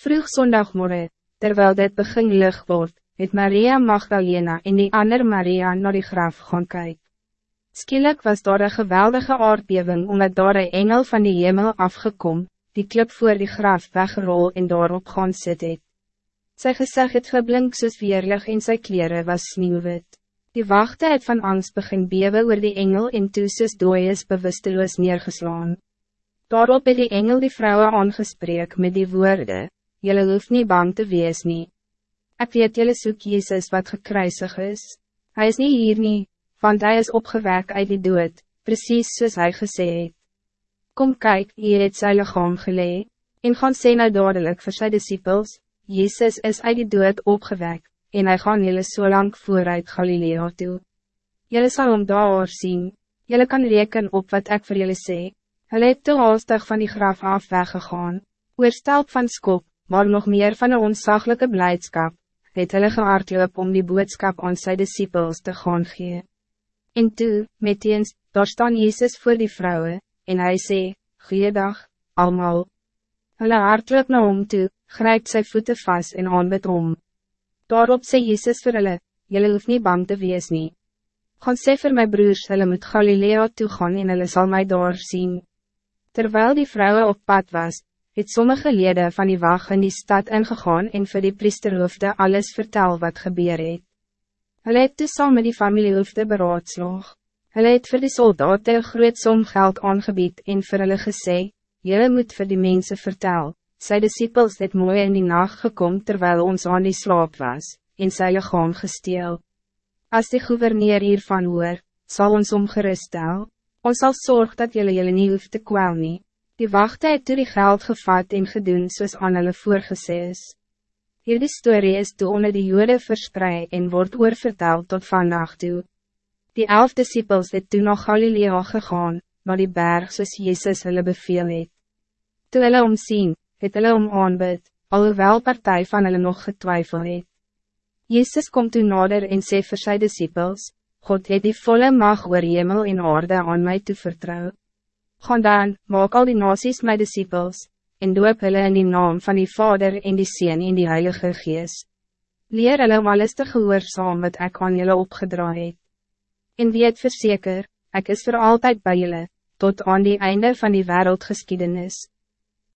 Vroeg zondagmorgen, terwijl dit begin licht wordt, het Maria Magdalena en die ander Maria naar die graf gaan kyk. Skielik was daar een geweldige aardbeving omdat daar een engel van die hemel afgekom, die klip voor die graf weggerol en daarop gaan sit het. Sy gezegd het geblink soos weerlig en sy kleren was sneeuwwit. Die wachte het van angst begin bewe oor die engel en toe soos dooi is bewusteloos neergeslaan. Daarop het die engel die vrouwen aangespreek met die woorden: Jullie hoeft niet bang te wees nie. Ek weet jullie soek Jezus wat gekruisig is. Hij is niet hier nie, want hij is opgewek uit die dood, precies soos hy gesê het. Kom kyk, hier het sy lichaam gelee, en gaan sê nou dadelijk vir sy disciples, Jezus is uit die dood opgewek, en hij gaan jullie so lang vooruit Galilea toe. Jullie sal om daar zien, jullie kan reken op wat ik voor jullie sê. Hulle het te haastig van die graf af weggegaan, oorstelp van skop, maar nog meer van een onzaglijke blijdschap, het hulle geaardloop om die boodskap aan sy disciples te gaan gee. En toe, meteens, daar staan Jezus voor die vrouwen, en hij sê, Goeiedag, allemaal. Hulle hardloop na hom toe, grijpt sy voeten vast en aanbid om. Daarop sê Jezus vir hulle, Julle hoef nie bang te wees nie. Gaan sê vir my broers, hulle moet Galilea toe gaan en hulle sal my daar zien. Terwijl die vrouwen op pad was, het sommige leden van die wacht in die stad ingegaan en vir die priesterhoofde alles vertel wat gebeur het. Hulle het dus saam met die familiehoofde beraadslag. Hulle het vir die soldaten een groot som geld aangebied en vir hulle gesê, Julle moet vir die mensen vertel, sy disciples het mooi in die nacht gekom terwijl ons aan die slaap was, en sy lichaam gesteel. As die gouverneur hiervan hoor, zal ons omgeristel, ons zal zorg dat jullie jullie niet hoeft te kwel nie. Die wachte het toe die geld gevat en gedoen soos aan hulle voorgesê is. Hierdie story is toe onder die jode verspreid en wordt oorvertel tot vandaag toe. Die elf disciples het toen naar Galilea gegaan, naar die berg soos Jezus hulle beveel het. Toe hulle omsien, het hulle om aanbid, alhoewel partij van hulle nog getwijfel het. Jezus komt toen nader en sê vir sy disciples, God het die volle mag oor hemel en aarde aan mij te vertrouwen. Gaan dan, maak al die nasies my disciples, en doop hulle in die naam van die Vader en die Seen en die Heilige Gees. Leer hulle om alles te gehoorzaam wat ek aan julle opgedra het. En wie het verzeker, ek is voor altijd bij julle, tot aan die einde van die wereldgeschiedenis.